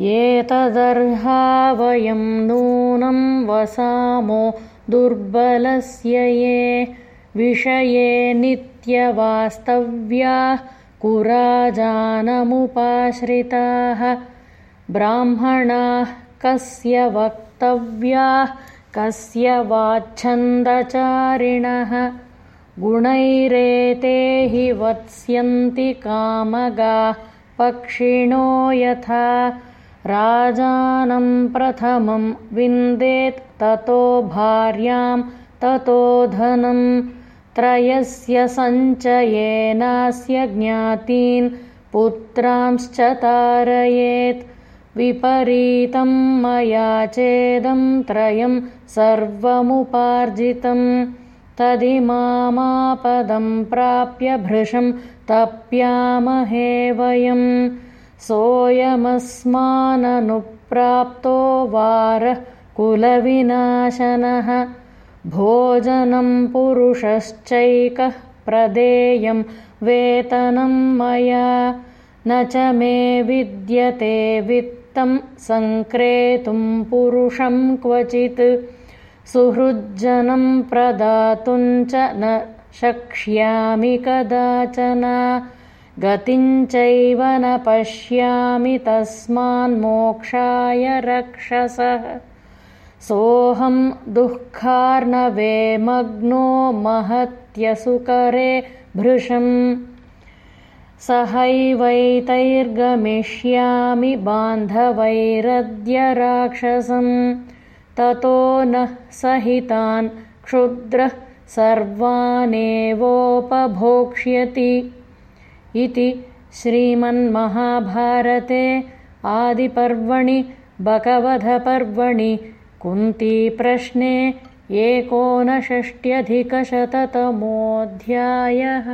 एतदर्हा नूनं वसामो दुर्बलस्य ये विषये नित्यवास्तव्याः कुराजानमुपाश्रिताः। ब्राह्मणाः कस्य वक्तव्याः कस्य वाच्छन्दचारिणः। गुणैरेते हि वत्स्यन्ति कामगाः पक्षिणो यथा राजानं प्रथमं विन्देत् ततो भार्यां ततो धनं त्रयस्य सञ्चयेनास्य ज्ञातीन् पुत्रांश्च तारयेत् विपरीतं मया चेदं त्रयं सर्वमुपार्जितं तदिमामापदं प्राप्य भृशं तप्यामहे वयम् सोऽयमस्माननुप्राप्तो वारः कुलविनाशनः भोजनं पुरुषश्चैकः प्रदेयं वेतनं मया न च मे विद्यते वित्तं सङ्क्रेतुं पुरुषं क्वचित् सुहृज्जनं प्रदातुं च न शक्ष्यामि कदाचन गतिञ्चैव न पश्यामि तस्मान्मोक्षाय रक्षसः। सोऽहं दुःखार्णवे मग्नो महत्यसुकरे भृशम् सहैवैतैर्गमिष्यामि बान्धवैरद्य राक्षसम् ततो नः सहितान् क्षुद्रः सर्वानेवोपभोक्ष्यति इति श्रीमन्महाभारते आदिपर्वणि बकवधपर्वणि कुन्तीप्रश्ने एकोनषष्ट्यधिकशततमोऽध्यायः